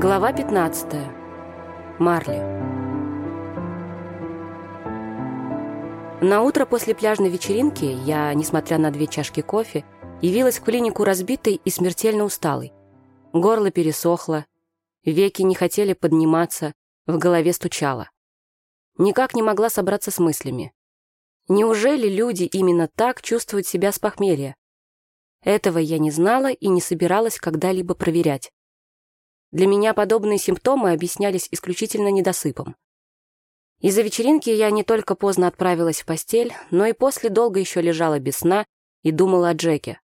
Глава 15. Марли. На утро после пляжной вечеринки я, несмотря на две чашки кофе, явилась в клинику разбитой и смертельно усталой. Горло пересохло, веки не хотели подниматься, в голове стучало. Никак не могла собраться с мыслями. Неужели люди именно так чувствуют себя с похмелья? Этого я не знала и не собиралась когда-либо проверять. Для меня подобные симптомы объяснялись исключительно недосыпом. Из-за вечеринки я не только поздно отправилась в постель, но и после долго еще лежала без сна и думала о Джеке.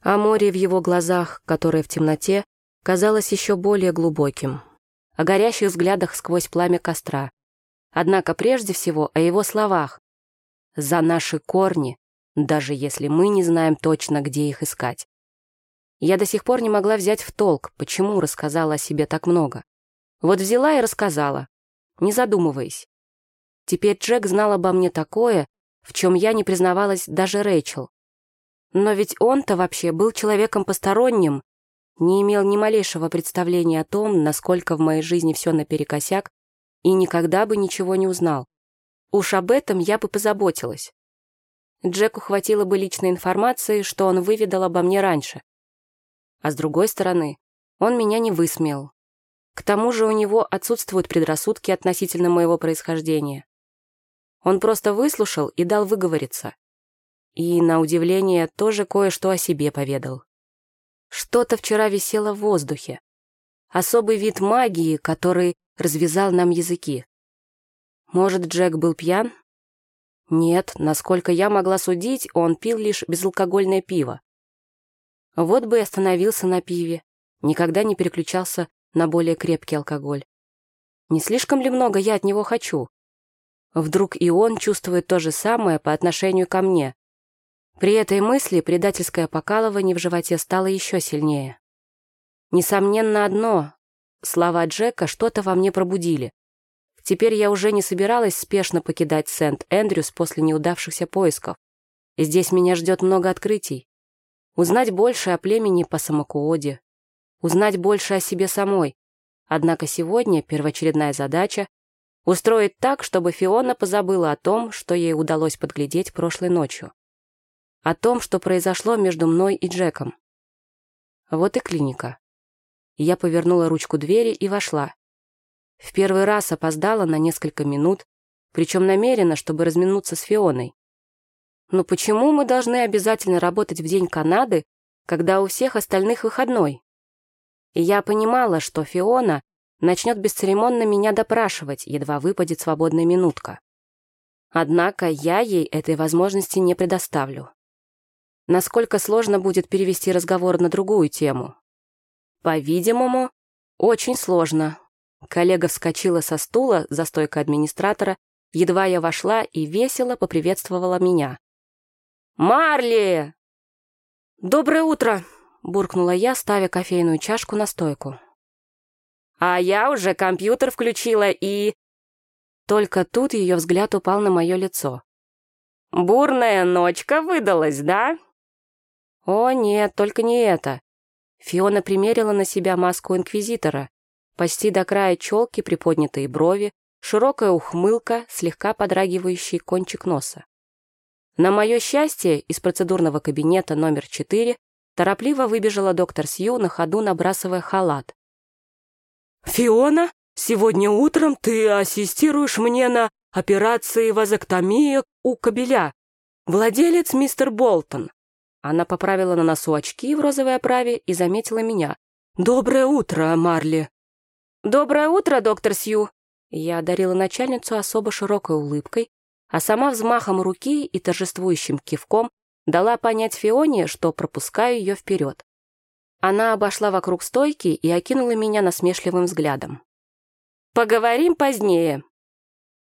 О море в его глазах, которое в темноте казалось еще более глубоким. О горящих взглядах сквозь пламя костра. Однако прежде всего о его словах. «За наши корни, даже если мы не знаем точно, где их искать». Я до сих пор не могла взять в толк, почему рассказала о себе так много. Вот взяла и рассказала, не задумываясь. Теперь Джек знал обо мне такое, в чем я не признавалась даже Рэйчел. Но ведь он-то вообще был человеком посторонним, не имел ни малейшего представления о том, насколько в моей жизни все наперекосяк, и никогда бы ничего не узнал. Уж об этом я бы позаботилась. Джеку хватило бы личной информации, что он выведал обо мне раньше. А с другой стороны, он меня не высмеял. К тому же у него отсутствуют предрассудки относительно моего происхождения. Он просто выслушал и дал выговориться. И, на удивление, тоже кое-что о себе поведал. Что-то вчера висело в воздухе. Особый вид магии, который развязал нам языки. Может, Джек был пьян? Нет, насколько я могла судить, он пил лишь безалкогольное пиво. Вот бы и остановился на пиве, никогда не переключался на более крепкий алкоголь. Не слишком ли много я от него хочу? Вдруг и он чувствует то же самое по отношению ко мне. При этой мысли предательское покалывание в животе стало еще сильнее. Несомненно одно — слова Джека что-то во мне пробудили. Теперь я уже не собиралась спешно покидать Сент-Эндрюс после неудавшихся поисков. Здесь меня ждет много открытий узнать больше о племени по Самокуоде, узнать больше о себе самой. Однако сегодня первоочередная задача — устроить так, чтобы Фиона позабыла о том, что ей удалось подглядеть прошлой ночью. О том, что произошло между мной и Джеком. Вот и клиника. Я повернула ручку двери и вошла. В первый раз опоздала на несколько минут, причем намеренно, чтобы разминуться с Фионой. Но почему мы должны обязательно работать в День Канады, когда у всех остальных выходной? И я понимала, что Фиона начнет бесцеремонно меня допрашивать, едва выпадет свободная минутка. Однако я ей этой возможности не предоставлю. Насколько сложно будет перевести разговор на другую тему? По-видимому, очень сложно. Коллега вскочила со стула за стойкой администратора, едва я вошла и весело поприветствовала меня. «Марли!» «Доброе утро!» — буркнула я, ставя кофейную чашку на стойку. «А я уже компьютер включила и...» Только тут ее взгляд упал на мое лицо. «Бурная ночка выдалась, да?» «О, нет, только не это!» Фиона примерила на себя маску инквизитора. Почти до края челки приподнятые брови, широкая ухмылка, слегка подрагивающий кончик носа. На мое счастье, из процедурного кабинета номер 4 торопливо выбежала доктор Сью, на ходу набрасывая халат. «Фиона, сегодня утром ты ассистируешь мне на операции вазоктомии у кобеля. Владелец мистер Болтон». Она поправила на носу очки в розовой оправе и заметила меня. «Доброе утро, Марли!» «Доброе утро, доктор Сью!» Я одарила начальницу особо широкой улыбкой, а сама взмахом руки и торжествующим кивком дала понять Фионе, что пропускаю ее вперед. Она обошла вокруг стойки и окинула меня насмешливым взглядом. «Поговорим позднее».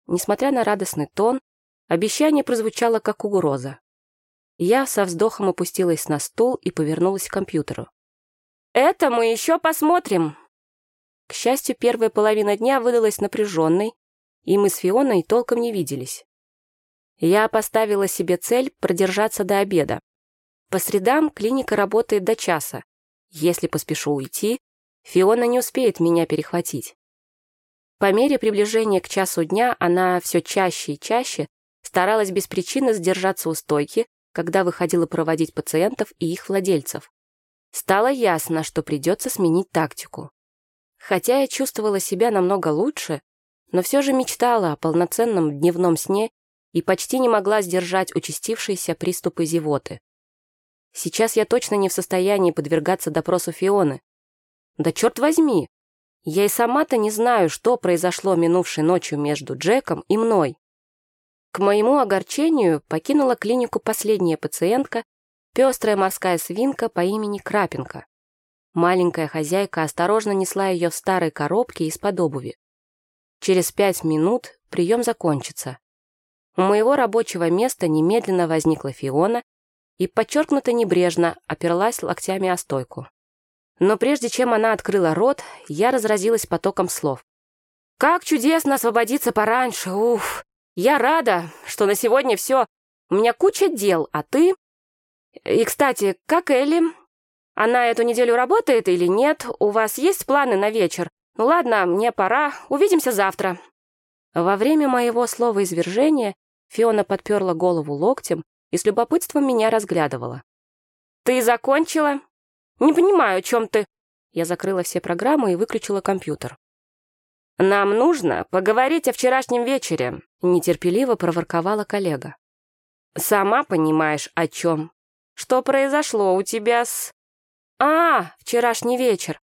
Несмотря на радостный тон, обещание прозвучало как угроза. Я со вздохом опустилась на стул и повернулась к компьютеру. «Это мы еще посмотрим!» К счастью, первая половина дня выдалась напряженной, и мы с Фионой толком не виделись. Я поставила себе цель продержаться до обеда. По средам клиника работает до часа. Если поспешу уйти, Фиона не успеет меня перехватить. По мере приближения к часу дня она все чаще и чаще старалась без причины сдержаться у стойки, когда выходила проводить пациентов и их владельцев. Стало ясно, что придется сменить тактику. Хотя я чувствовала себя намного лучше, но все же мечтала о полноценном дневном сне и почти не могла сдержать участившиеся приступы зевоты. Сейчас я точно не в состоянии подвергаться допросу Фионы. Да черт возьми, я и сама-то не знаю, что произошло минувшей ночью между Джеком и мной. К моему огорчению покинула клинику последняя пациентка, пестрая морская свинка по имени Крапинка. Маленькая хозяйка осторожно несла ее в старой коробке из-под обуви. Через пять минут прием закончится. У моего рабочего места немедленно возникла Фиона и подчеркнуто небрежно оперлась локтями о стойку. Но прежде чем она открыла рот, я разразилась потоком слов. «Как чудесно освободиться пораньше! Уф! Я рада, что на сегодня все. У меня куча дел, а ты? И, кстати, как Элли? Она эту неделю работает или нет? У вас есть планы на вечер? Ну ладно, мне пора. Увидимся завтра». Во время моего слова извержения Фиона подперла голову локтем и с любопытством меня разглядывала. «Ты закончила?» «Не понимаю, о чем ты...» Я закрыла все программы и выключила компьютер. «Нам нужно поговорить о вчерашнем вечере», — нетерпеливо проворковала коллега. «Сама понимаешь, о чем. Что произошло у тебя с...» «А, вчерашний вечер.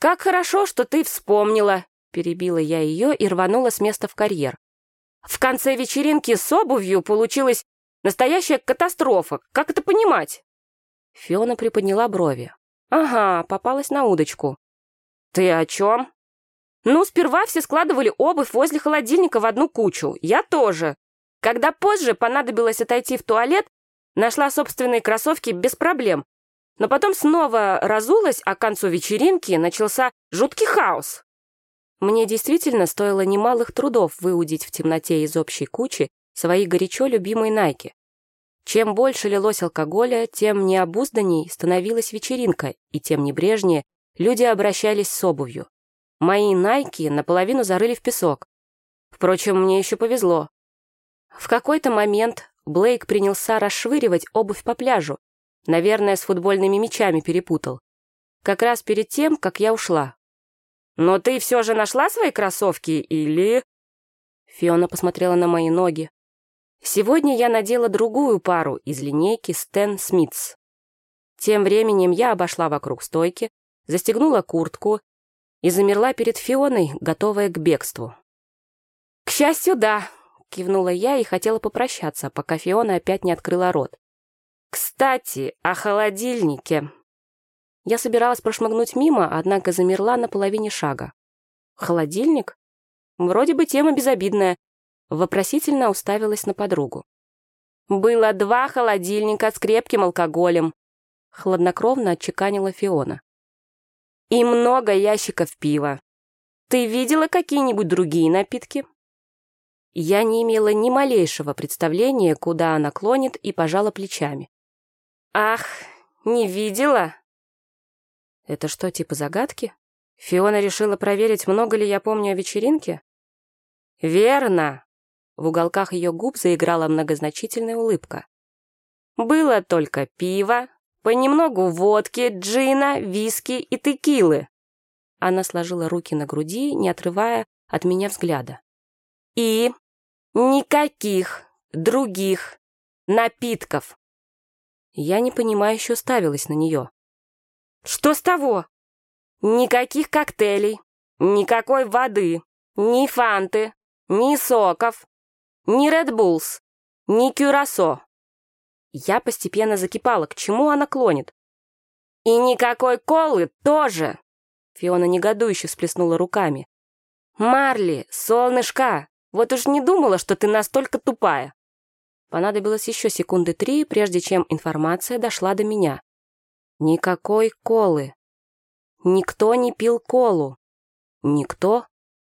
Как хорошо, что ты вспомнила», — перебила я ее и рванула с места в карьер. «В конце вечеринки с обувью получилась настоящая катастрофа. Как это понимать?» Фиона приподняла брови. «Ага, попалась на удочку». «Ты о чем?» «Ну, сперва все складывали обувь возле холодильника в одну кучу. Я тоже. Когда позже понадобилось отойти в туалет, нашла собственные кроссовки без проблем. Но потом снова разулась, а к концу вечеринки начался жуткий хаос. Мне действительно стоило немалых трудов выудить в темноте из общей кучи свои горячо любимые найки. Чем больше лилось алкоголя, тем необузданней становилась вечеринка, и тем небрежнее люди обращались с обувью. Мои найки наполовину зарыли в песок. Впрочем, мне еще повезло. В какой-то момент Блейк принялся расшвыривать обувь по пляжу. Наверное, с футбольными мячами перепутал. Как раз перед тем, как я ушла. «Но ты все же нашла свои кроссовки или...» Фиона посмотрела на мои ноги, Сегодня я надела другую пару из линейки Стэн Смитс. Тем временем я обошла вокруг стойки, застегнула куртку и замерла перед Фионой, готовая к бегству. «К счастью, да», — кивнула я и хотела попрощаться, пока Фиона опять не открыла рот. «Кстати, о холодильнике». Я собиралась прошмыгнуть мимо, однако замерла на половине шага. «Холодильник? Вроде бы тема безобидная, Вопросительно уставилась на подругу. «Было два холодильника с крепким алкоголем», — хладнокровно отчеканила Фиона. «И много ящиков пива. Ты видела какие-нибудь другие напитки?» Я не имела ни малейшего представления, куда она клонит, и пожала плечами. «Ах, не видела?» «Это что, типа загадки?» Фиона решила проверить, много ли я помню о вечеринке? «Верно!» В уголках ее губ заиграла многозначительная улыбка. «Было только пиво, понемногу водки, джина, виски и текилы». Она сложила руки на груди, не отрывая от меня взгляда. «И никаких других напитков». Я непонимающе уставилась на нее. «Что с того?» «Никаких коктейлей, никакой воды, ни фанты, ни соков, ни Bulls, ни Кюрасо. Я постепенно закипала, к чему она клонит. И никакой колы тоже. Фиона негодующе всплеснула руками. «Марли, солнышко, вот уж не думала, что ты настолько тупая». Понадобилось еще секунды три, прежде чем информация дошла до меня. Никакой колы. Никто не пил колу. Никто,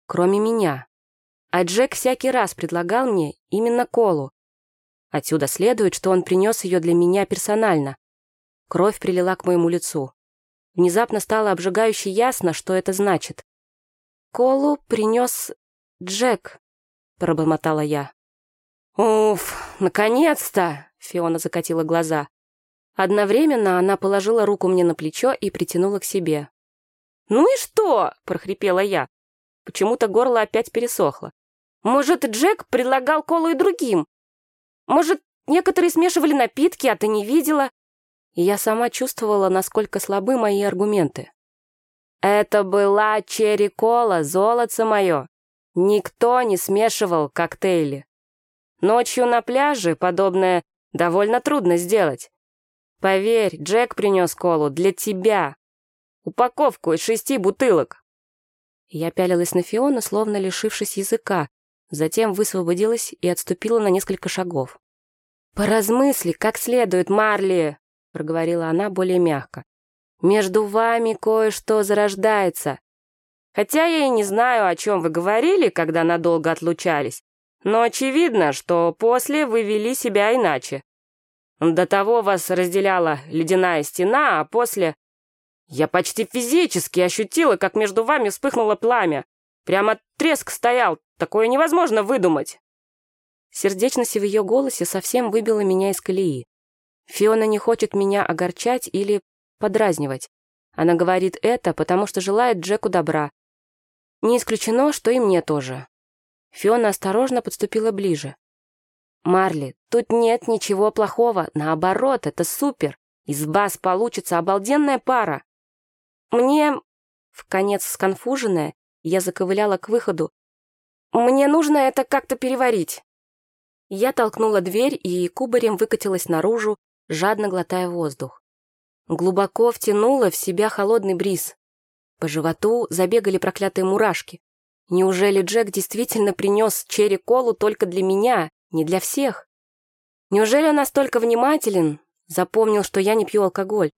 кроме меня. А Джек всякий раз предлагал мне именно колу. Отсюда следует, что он принес ее для меня персонально. Кровь прилила к моему лицу. Внезапно стало обжигающе ясно, что это значит. «Колу принес Джек», — пробормотала я. «Уф, наконец-то!» — Фиона закатила глаза. Одновременно она положила руку мне на плечо и притянула к себе. «Ну и что?» — прохрипела я. Почему-то горло опять пересохло. «Может, Джек предлагал колу и другим? Может, некоторые смешивали напитки, а ты не видела?» И я сама чувствовала, насколько слабы мои аргументы. «Это была черри-кола, золото мое. Никто не смешивал коктейли. Ночью на пляже подобное довольно трудно сделать. Поверь, Джек принес колу для тебя. Упаковку из шести бутылок». Я пялилась на Фиону, словно лишившись языка, затем высвободилась и отступила на несколько шагов. «Поразмысли, как следует, Марли!» — проговорила она более мягко. «Между вами кое-что зарождается. Хотя я и не знаю, о чем вы говорили, когда надолго отлучались, но очевидно, что после вы вели себя иначе. До того вас разделяла ледяная стена, а после... Я почти физически ощутила, как между вами вспыхнуло пламя. Прямо треск стоял, такое невозможно выдумать. Сердечность в ее голосе совсем выбила меня из колеи. Фиона не хочет меня огорчать или подразнивать. Она говорит это, потому что желает Джеку добра. Не исключено, что и мне тоже. Фиона осторожно подступила ближе. «Марли, тут нет ничего плохого. Наоборот, это супер. Из вас получится обалденная пара. Мне...» В конец сконфуженная, я заковыляла к выходу. «Мне нужно это как-то переварить». Я толкнула дверь и кубарем выкатилась наружу, жадно глотая воздух. Глубоко втянула в себя холодный бриз. По животу забегали проклятые мурашки. Неужели Джек действительно принес черри-колу только для меня, не для всех? Неужели он настолько внимателен, запомнил, что я не пью алкоголь?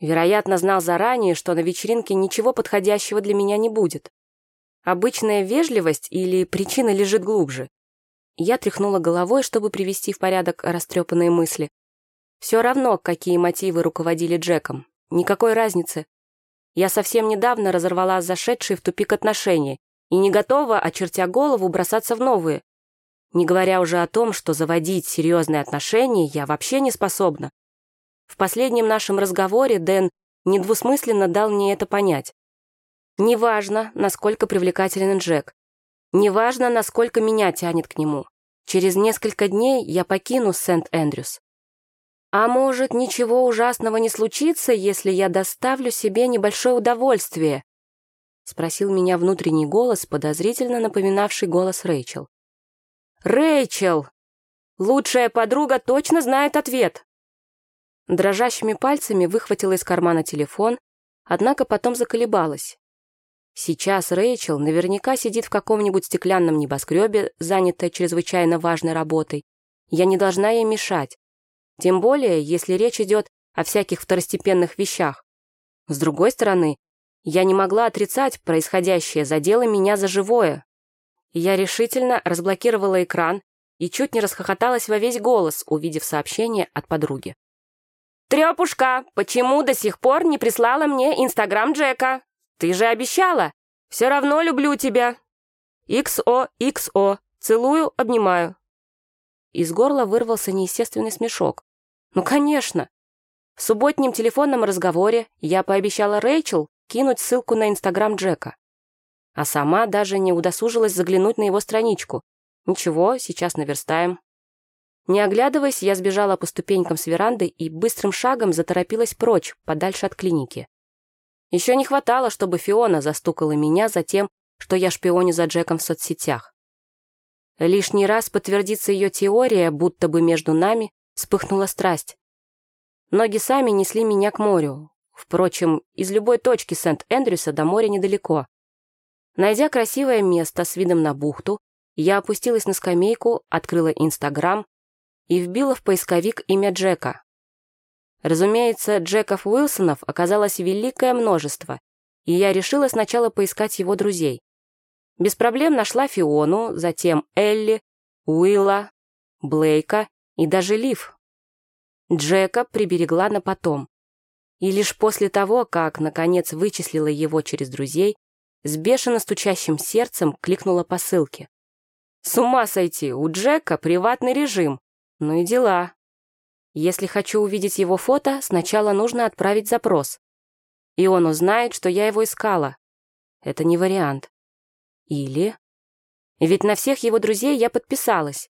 Вероятно, знал заранее, что на вечеринке ничего подходящего для меня не будет. Обычная вежливость или причина лежит глубже? Я тряхнула головой, чтобы привести в порядок растрепанные мысли. Все равно, какие мотивы руководили Джеком. Никакой разницы. Я совсем недавно разорвала зашедшие в тупик отношения и не готова, очертя голову, бросаться в новые. Не говоря уже о том, что заводить серьезные отношения я вообще не способна. В последнем нашем разговоре Дэн недвусмысленно дал мне это понять. Неважно, насколько привлекателен Джек. Неважно, насколько меня тянет к нему. Через несколько дней я покину Сент-Эндрюс. А может, ничего ужасного не случится, если я доставлю себе небольшое удовольствие? Спросил меня внутренний голос, подозрительно напоминавший голос Рэйчел. «Рэйчел! Лучшая подруга точно знает ответ!» Дрожащими пальцами выхватила из кармана телефон, однако потом заколебалась. Сейчас Рэйчел наверняка сидит в каком-нибудь стеклянном небоскребе, занятая чрезвычайно важной работой. Я не должна ей мешать. Тем более, если речь идет о всяких второстепенных вещах. С другой стороны, я не могла отрицать происходящее, задело меня за живое. Я решительно разблокировала экран и чуть не расхохоталась во весь голос, увидев сообщение от подруги. «Трепушка, почему до сих пор не прислала мне Инстаграм Джека?» Ты же обещала. Все равно люблю тебя. XO. Целую, обнимаю. Из горла вырвался неестественный смешок. Ну, конечно. В субботнем телефонном разговоре я пообещала Рэйчел кинуть ссылку на Инстаграм Джека. А сама даже не удосужилась заглянуть на его страничку. Ничего, сейчас наверстаем. Не оглядываясь, я сбежала по ступенькам с веранды и быстрым шагом заторопилась прочь, подальше от клиники. Еще не хватало, чтобы Фиона застукала меня за тем, что я шпионю за Джеком в соцсетях. Лишний раз подтвердится ее теория, будто бы между нами вспыхнула страсть. Ноги сами несли меня к морю. Впрочем, из любой точки Сент-Эндрюса до моря недалеко. Найдя красивое место с видом на бухту, я опустилась на скамейку, открыла Инстаграм и вбила в поисковик имя Джека. Разумеется, Джеков Уилсонов оказалось великое множество, и я решила сначала поискать его друзей. Без проблем нашла Фиону, затем Элли, Уилла, Блейка и даже Лив. Джека приберегла на потом. И лишь после того, как, наконец, вычислила его через друзей, с бешено стучащим сердцем кликнула по ссылке. С ума сойти, у Джека приватный режим. Ну и дела. Если хочу увидеть его фото, сначала нужно отправить запрос. И он узнает, что я его искала. Это не вариант. Или... Ведь на всех его друзей я подписалась.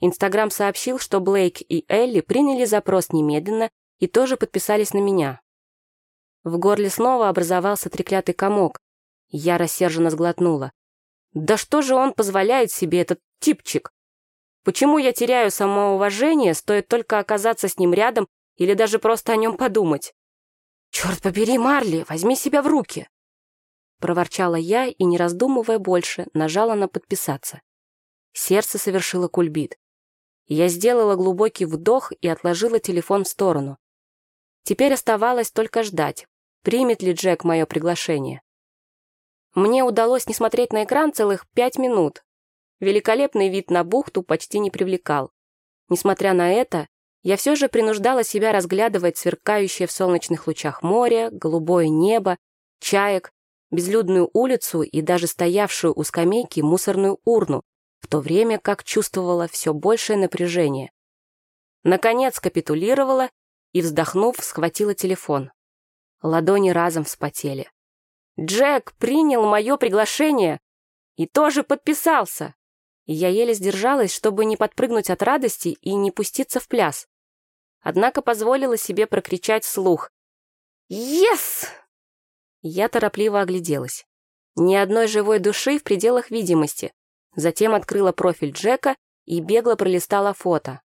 Инстаграм сообщил, что Блейк и Элли приняли запрос немедленно и тоже подписались на меня. В горле снова образовался треклятый комок. Я рассерженно сглотнула. Да что же он позволяет себе, этот типчик? Почему я теряю самоуважение, стоит только оказаться с ним рядом или даже просто о нем подумать? «Черт побери, Марли, возьми себя в руки!» Проворчала я и, не раздумывая больше, нажала на «подписаться». Сердце совершило кульбит. Я сделала глубокий вдох и отложила телефон в сторону. Теперь оставалось только ждать, примет ли Джек мое приглашение. Мне удалось не смотреть на экран целых пять минут. Великолепный вид на бухту почти не привлекал. Несмотря на это, я все же принуждала себя разглядывать сверкающее в солнечных лучах море, голубое небо, чаек, безлюдную улицу и даже стоявшую у скамейки мусорную урну, в то время как чувствовала все большее напряжение. Наконец капитулировала и, вздохнув, схватила телефон. Ладони разом вспотели. Джек принял мое приглашение и тоже подписался. И я еле сдержалась, чтобы не подпрыгнуть от радости и не пуститься в пляс. Однако позволила себе прокричать вслух. «Ес!» Я торопливо огляделась. Ни одной живой души в пределах видимости. Затем открыла профиль Джека и бегло пролистала фото.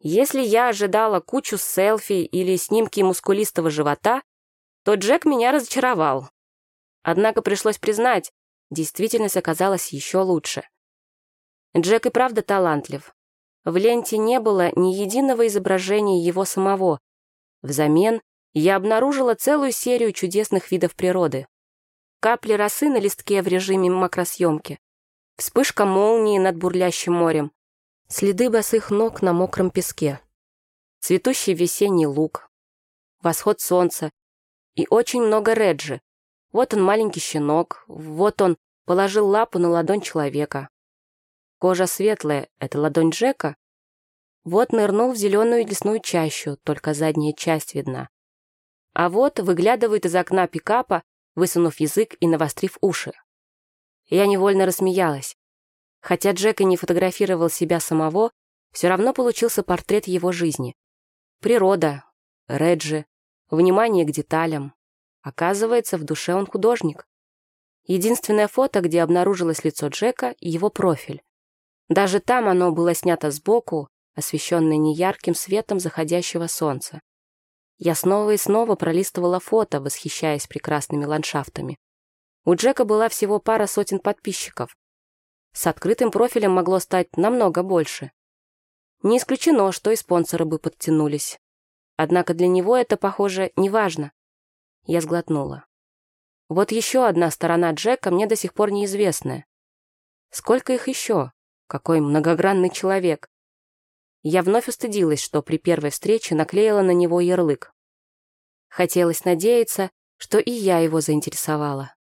Если я ожидала кучу селфи или снимки мускулистого живота, то Джек меня разочаровал. Однако пришлось признать, действительность оказалась еще лучше. Джек и правда талантлив. В ленте не было ни единого изображения его самого. Взамен я обнаружила целую серию чудесных видов природы. Капли росы на листке в режиме макросъемки, вспышка молнии над бурлящим морем, следы босых ног на мокром песке, цветущий весенний луг, восход солнца и очень много реджи, вот он маленький щенок, вот он положил лапу на ладонь человека. Кожа светлая — это ладонь Джека. Вот нырнул в зеленую лесную чащу, только задняя часть видна. А вот выглядывает из окна пикапа, высунув язык и навострив уши. Я невольно рассмеялась. Хотя Джек и не фотографировал себя самого, все равно получился портрет его жизни. Природа, Реджи, внимание к деталям, Оказывается, в душе он художник. Единственное фото, где обнаружилось лицо Джека его профиль. Даже там оно было снято сбоку, освещенное неярким светом заходящего солнца. Я снова и снова пролистывала фото, восхищаясь прекрасными ландшафтами. У Джека была всего пара сотен подписчиков. С открытым профилем могло стать намного больше. Не исключено, что и спонсоры бы подтянулись. Однако для него это, похоже, не важно. Я сглотнула. Вот еще одна сторона Джека мне до сих пор неизвестная. Сколько их еще? Какой многогранный человек. Я вновь устыдилась, что при первой встрече наклеила на него ярлык. Хотелось надеяться, что и я его заинтересовала.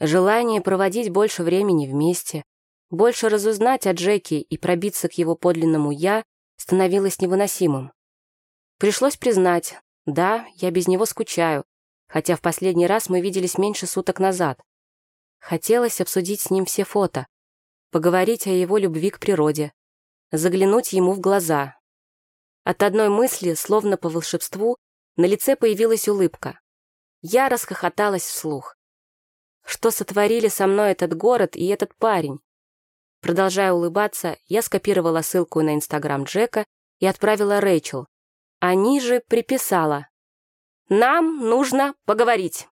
Желание проводить больше времени вместе, больше разузнать о Джеке и пробиться к его подлинному «я» становилось невыносимым. Пришлось признать, да, я без него скучаю, хотя в последний раз мы виделись меньше суток назад. Хотелось обсудить с ним все фото, поговорить о его любви к природе, заглянуть ему в глаза. От одной мысли, словно по волшебству, на лице появилась улыбка. Я расхохоталась вслух. Что сотворили со мной этот город и этот парень? Продолжая улыбаться, я скопировала ссылку на инстаграм Джека и отправила Рэйчел. А ниже приписала нам нужно поговорить.